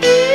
Here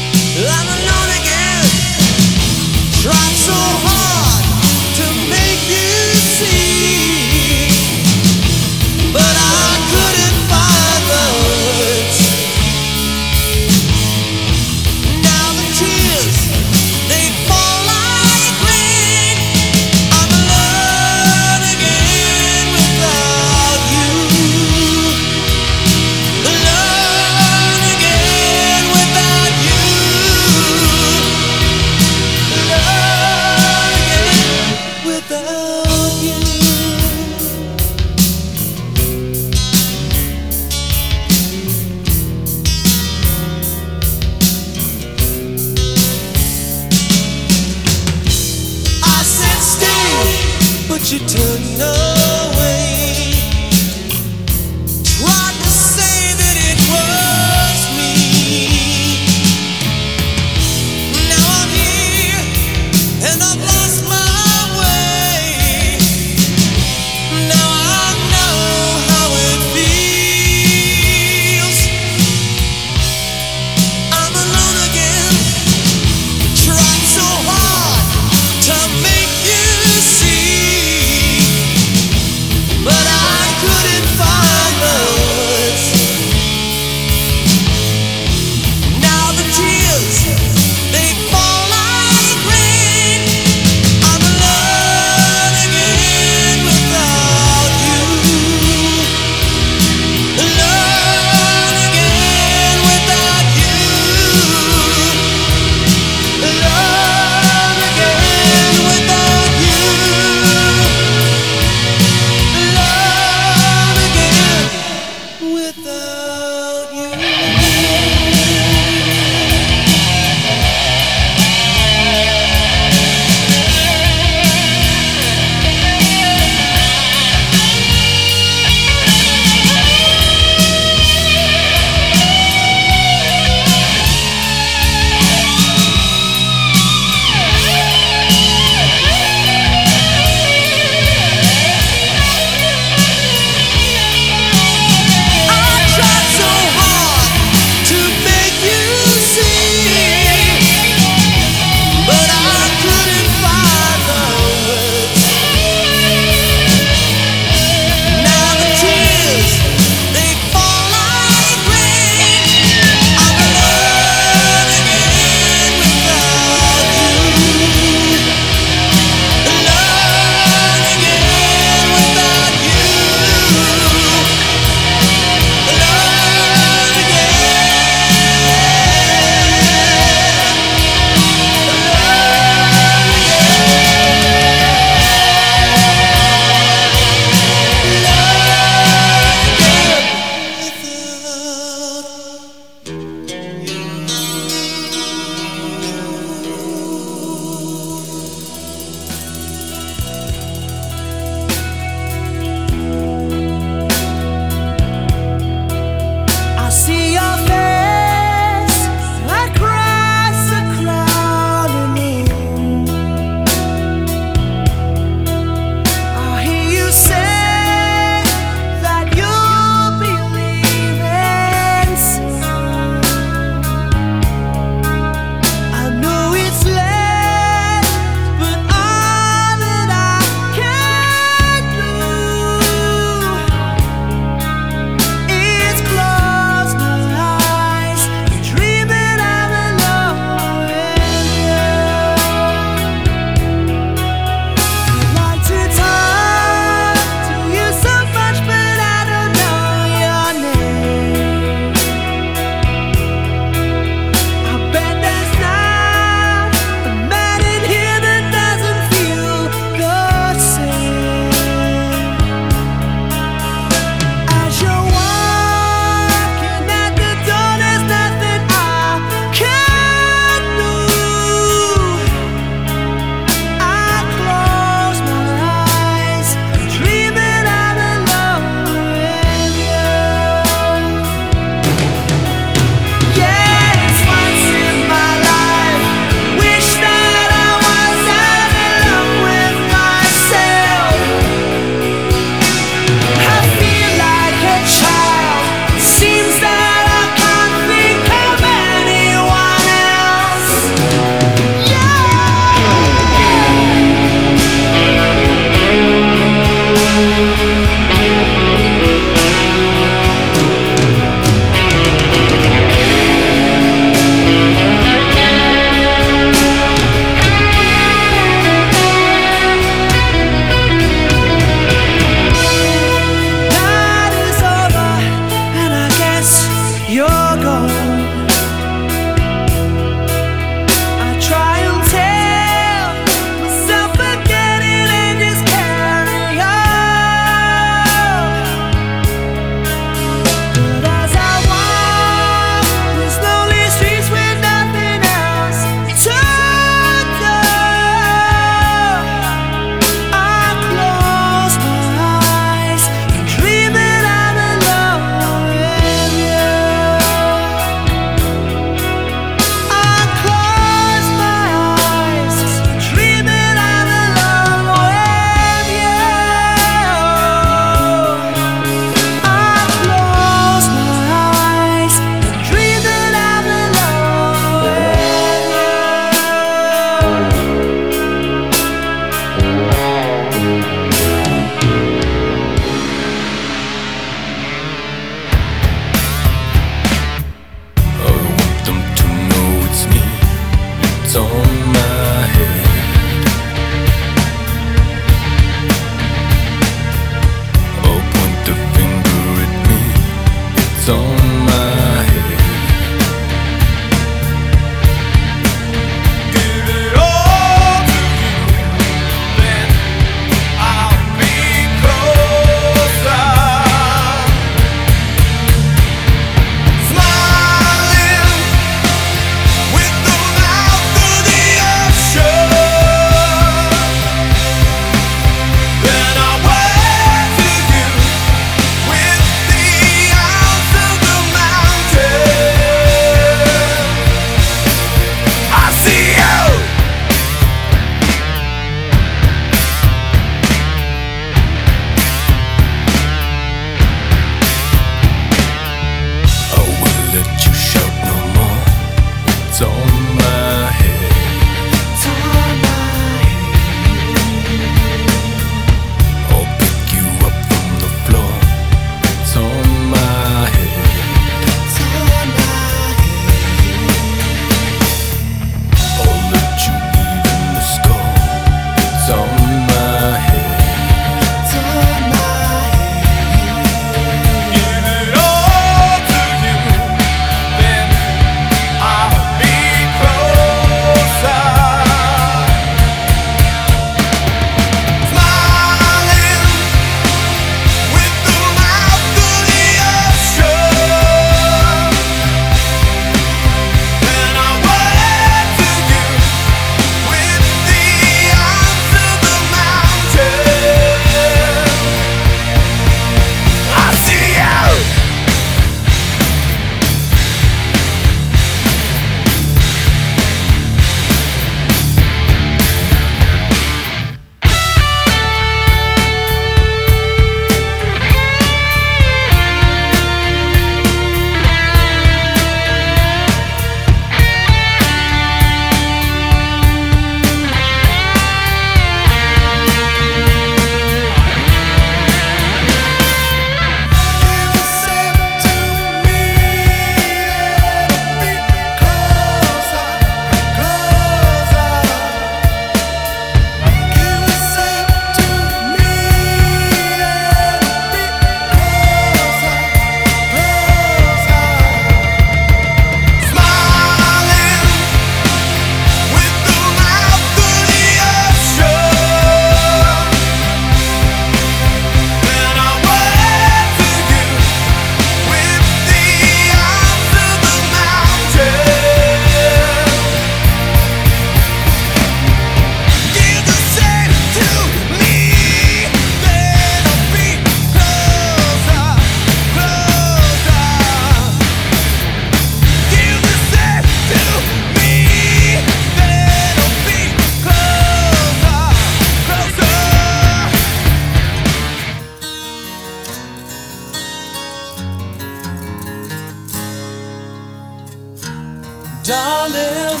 Darling,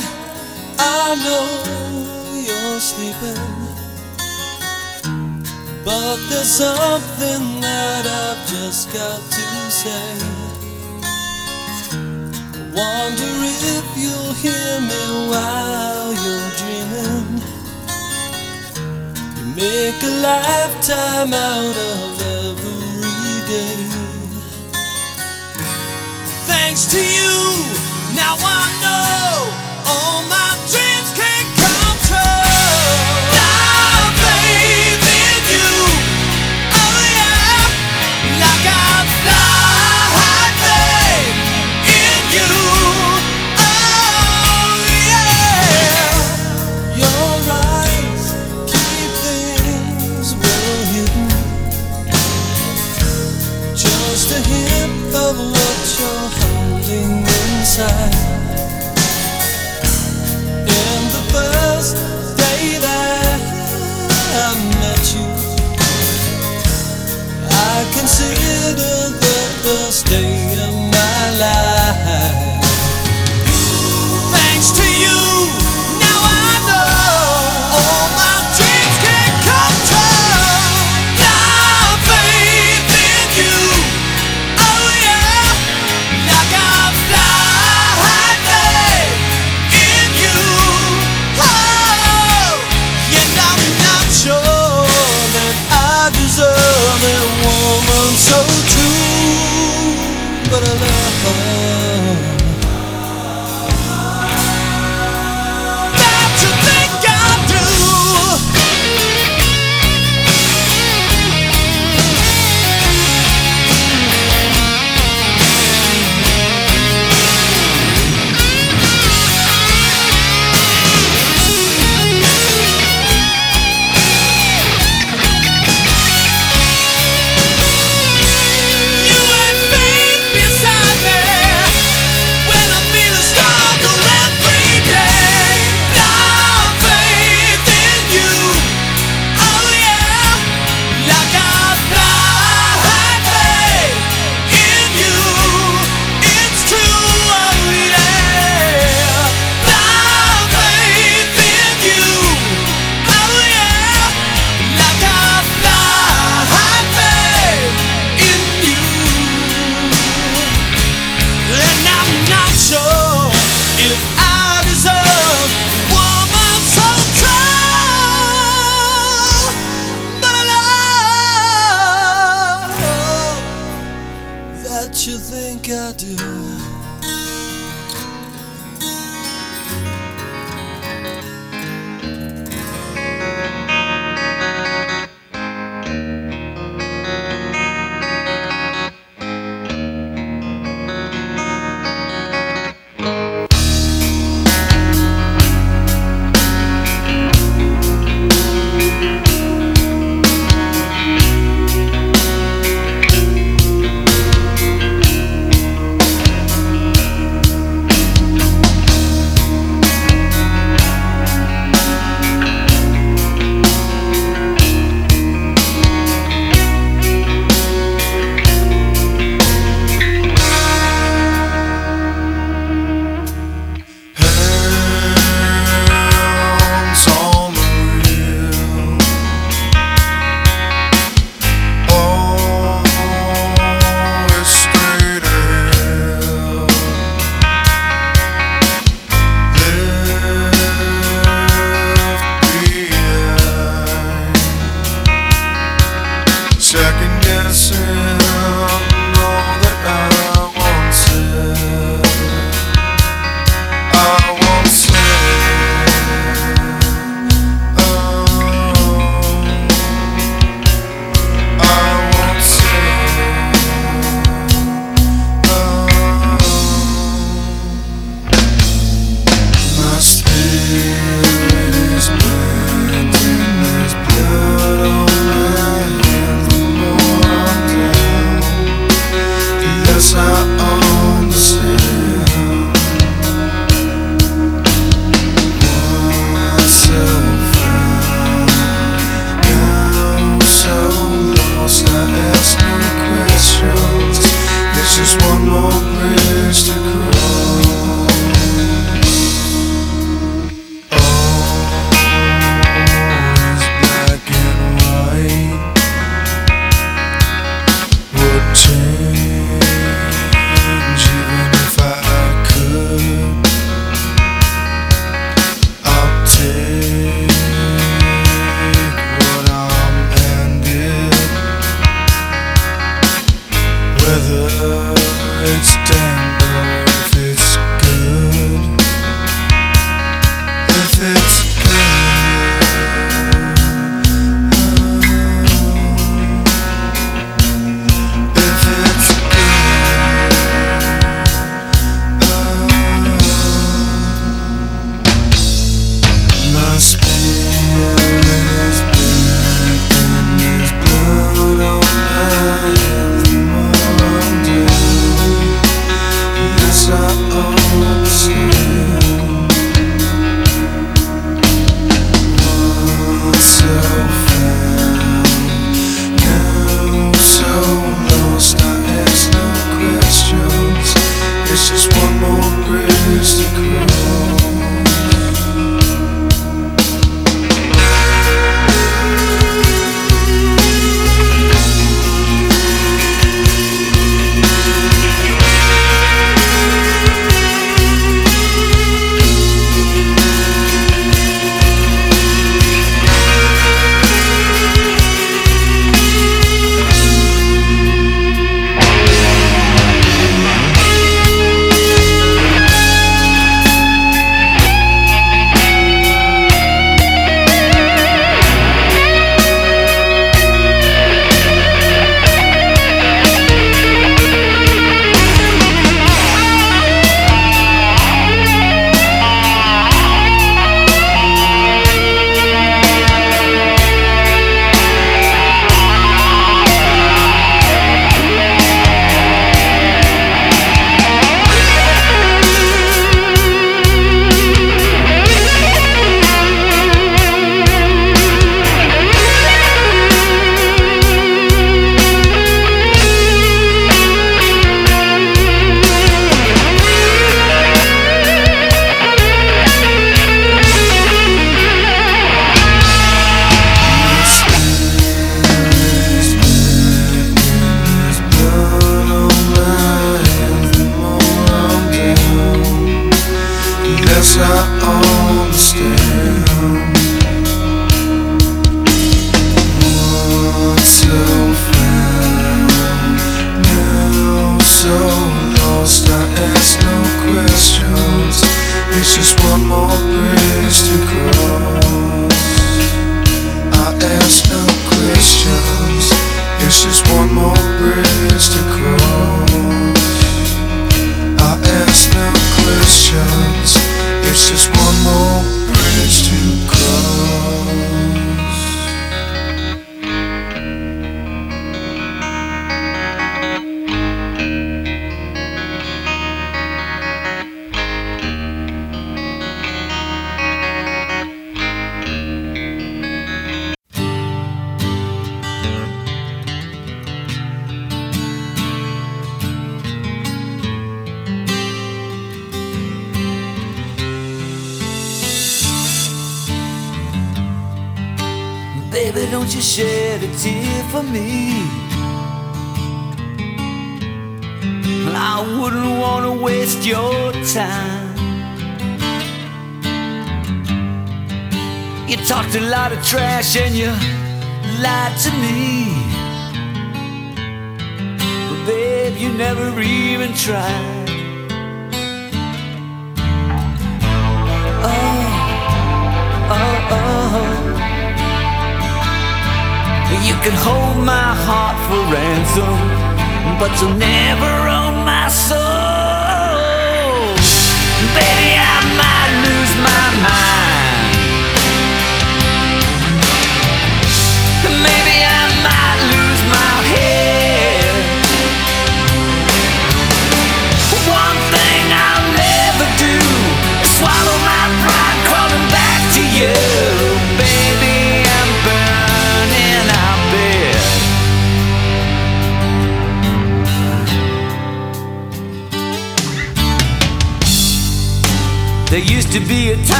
I know you're sleeping, but there's something that I've just got to say. Wonder if you'll hear me while you're dreaming. You make a lifetime out of every day. Thanks to you. Now I know all my dreams.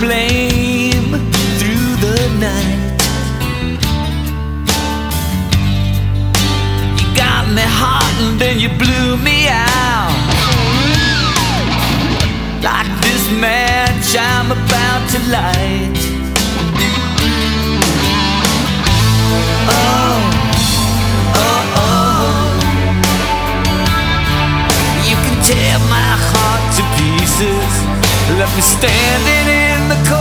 flame through the night. You got me hot and then you blew me out. Like this match I'm about to light. Oh, oh, oh. You can tear my heart to pieces. Left me standing in the cold.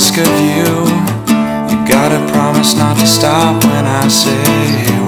ask of you. You gotta promise not to stop when I say.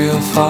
real far.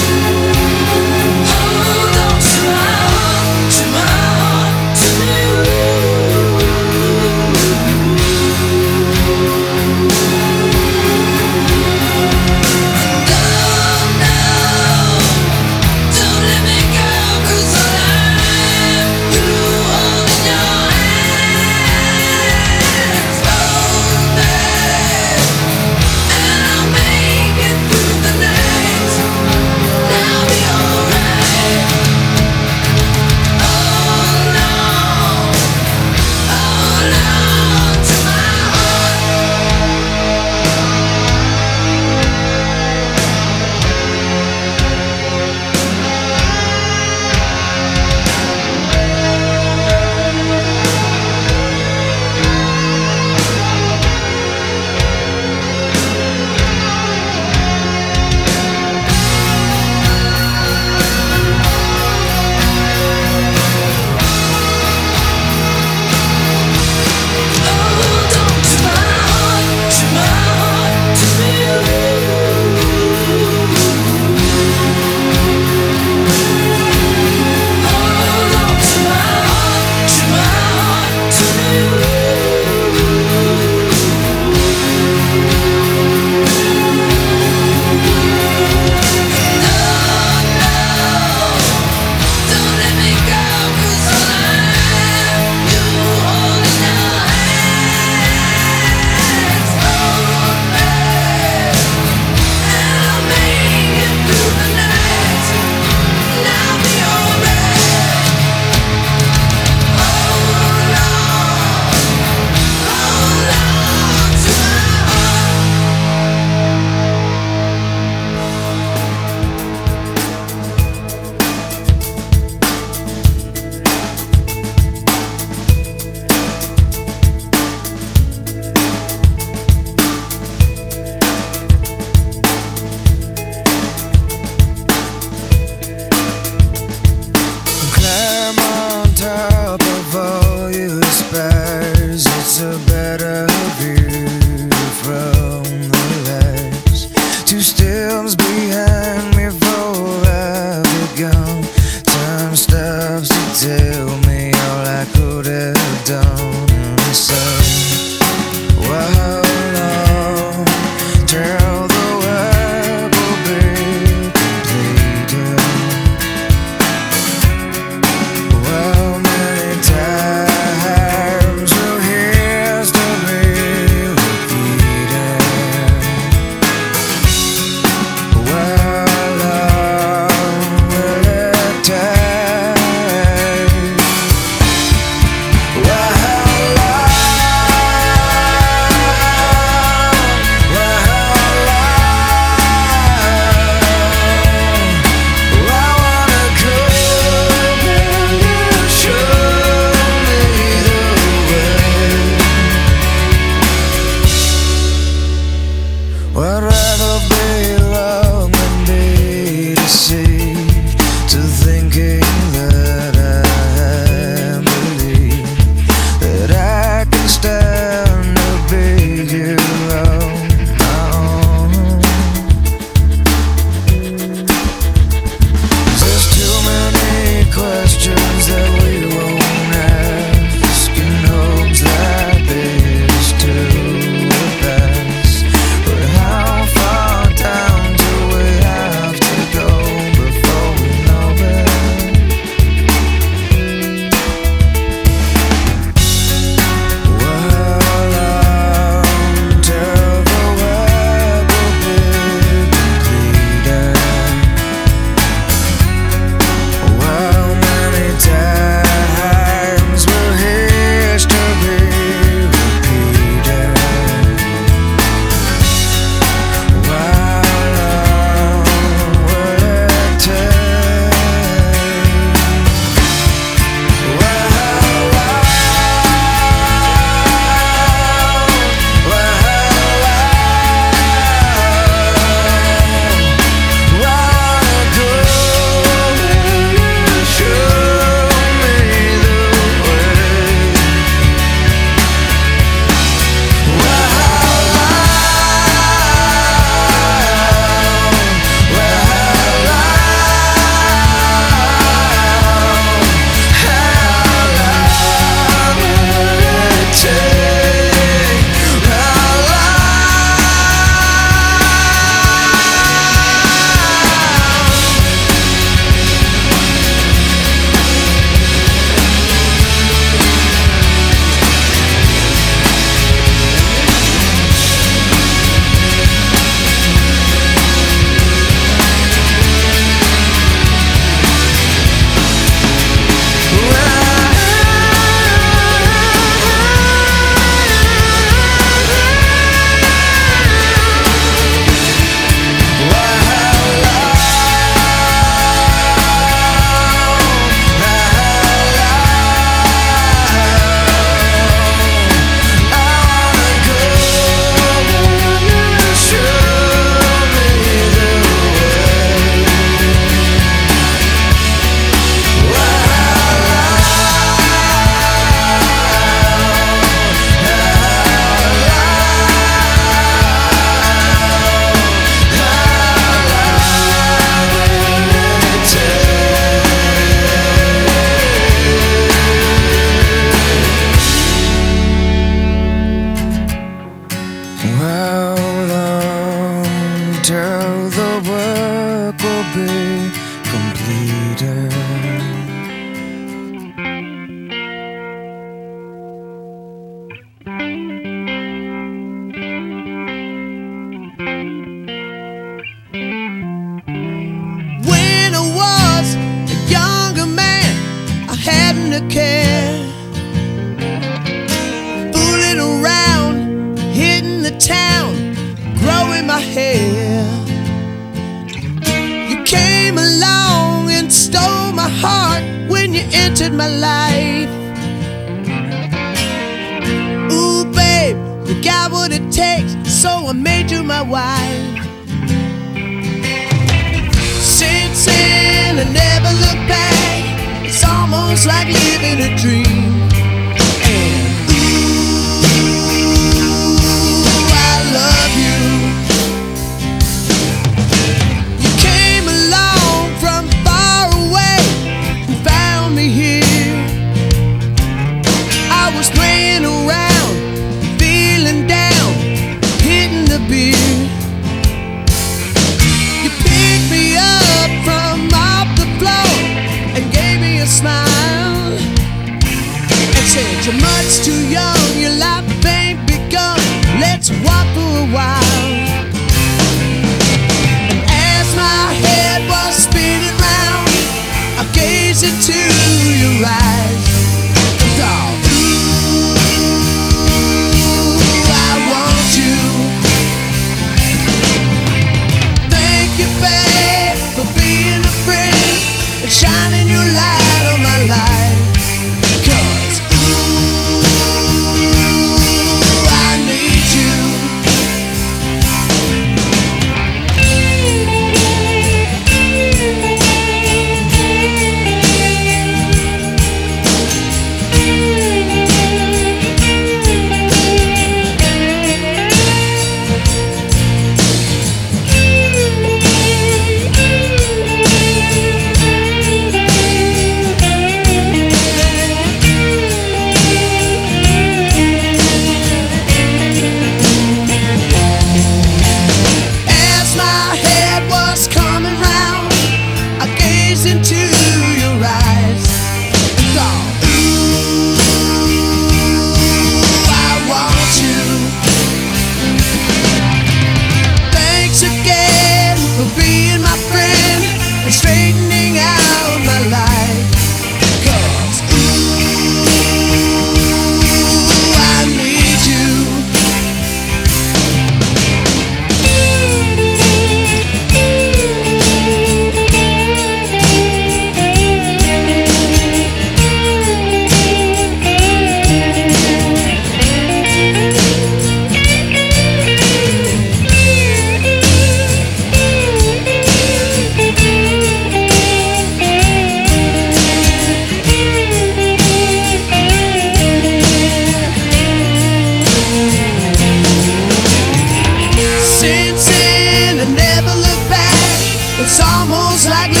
Like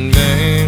in vain.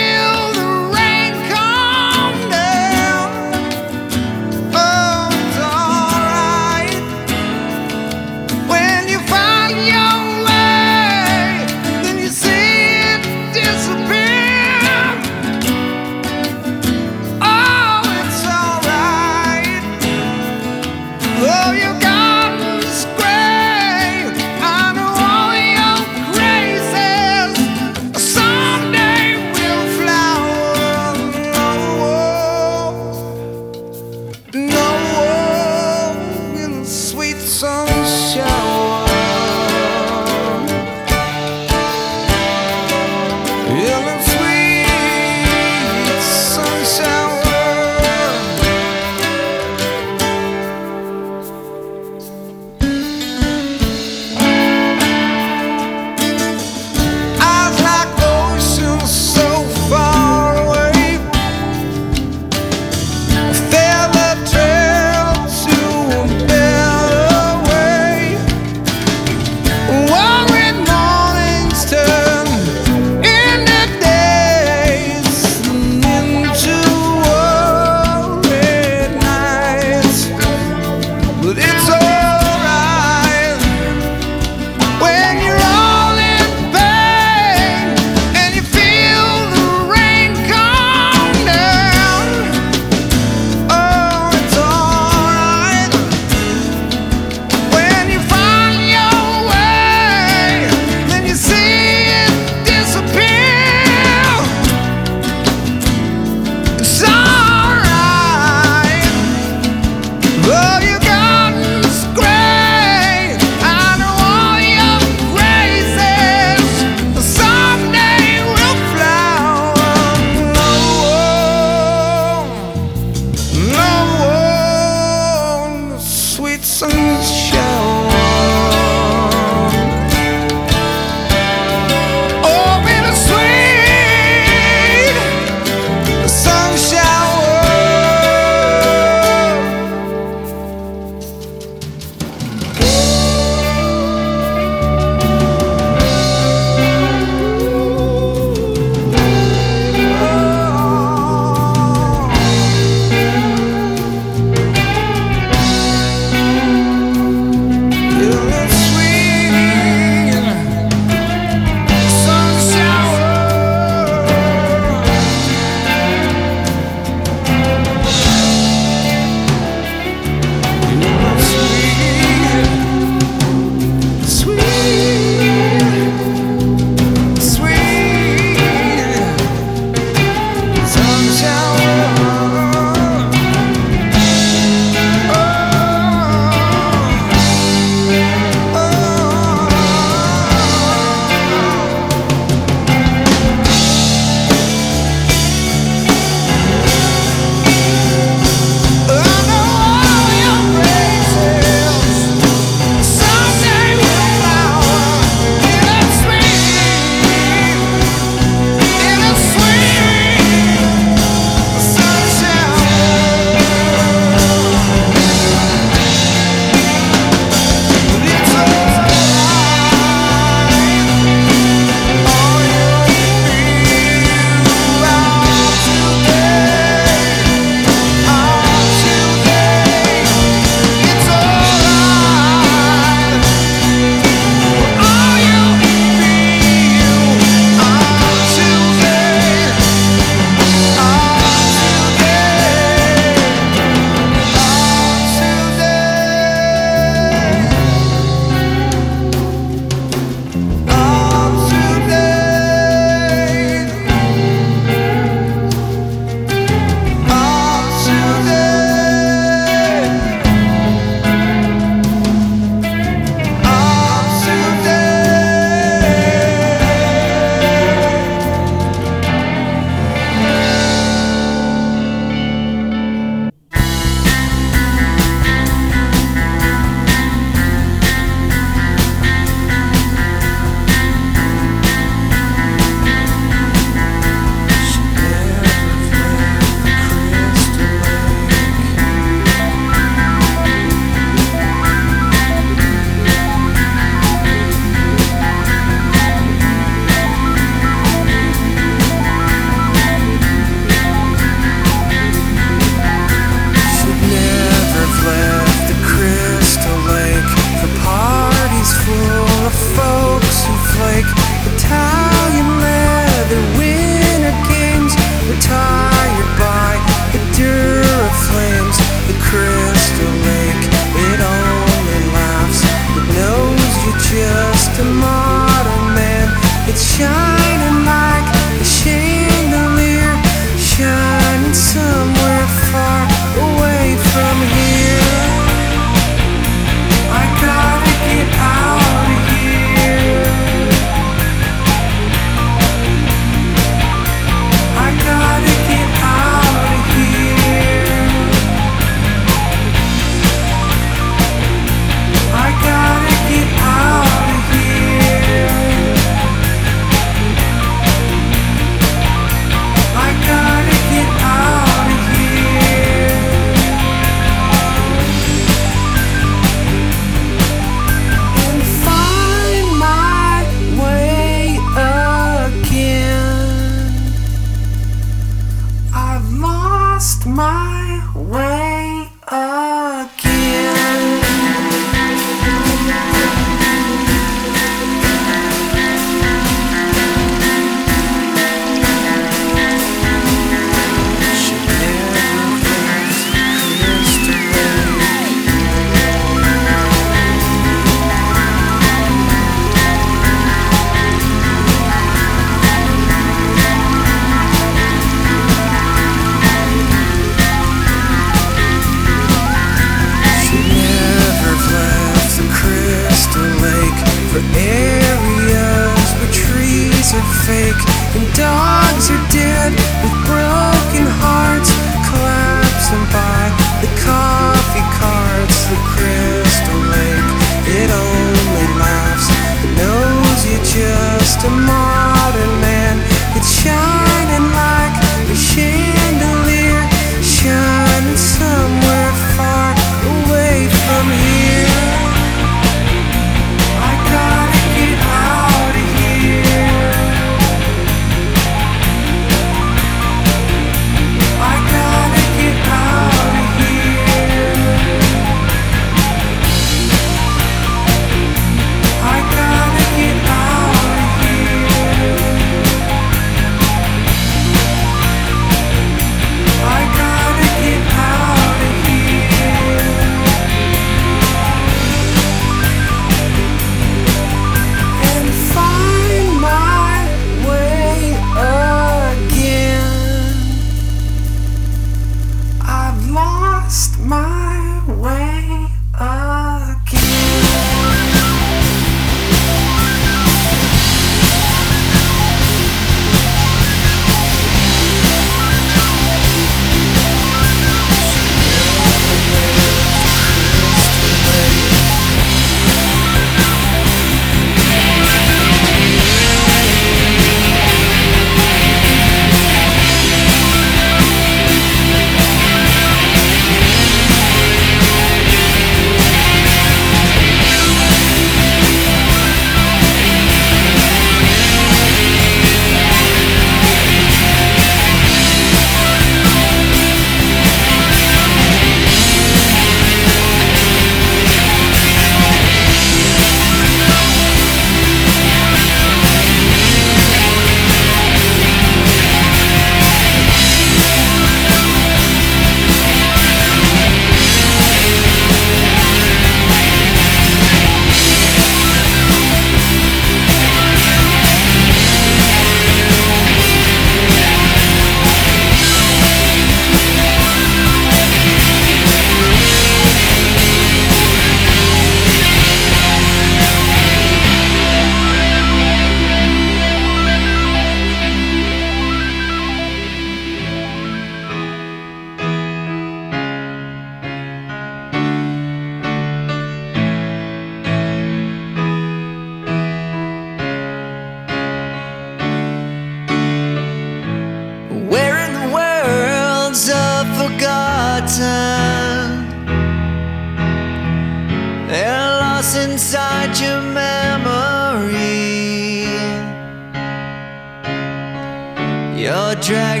You're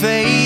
losing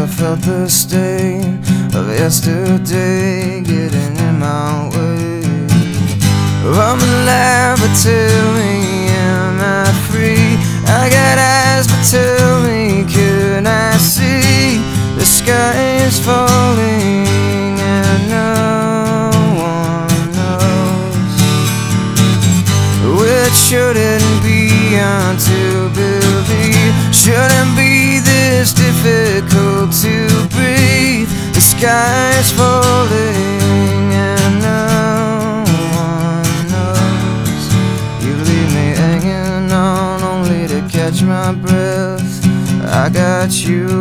I felt the sting Of yesterday You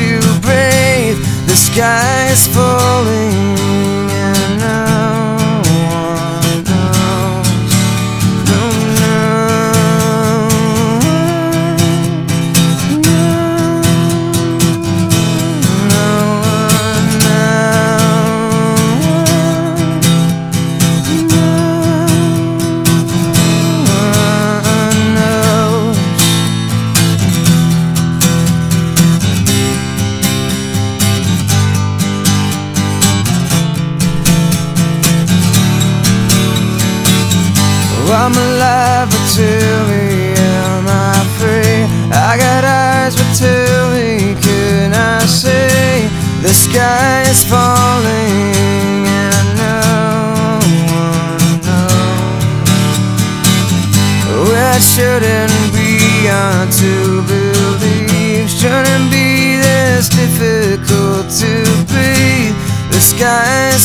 to breathe. The sky is falling be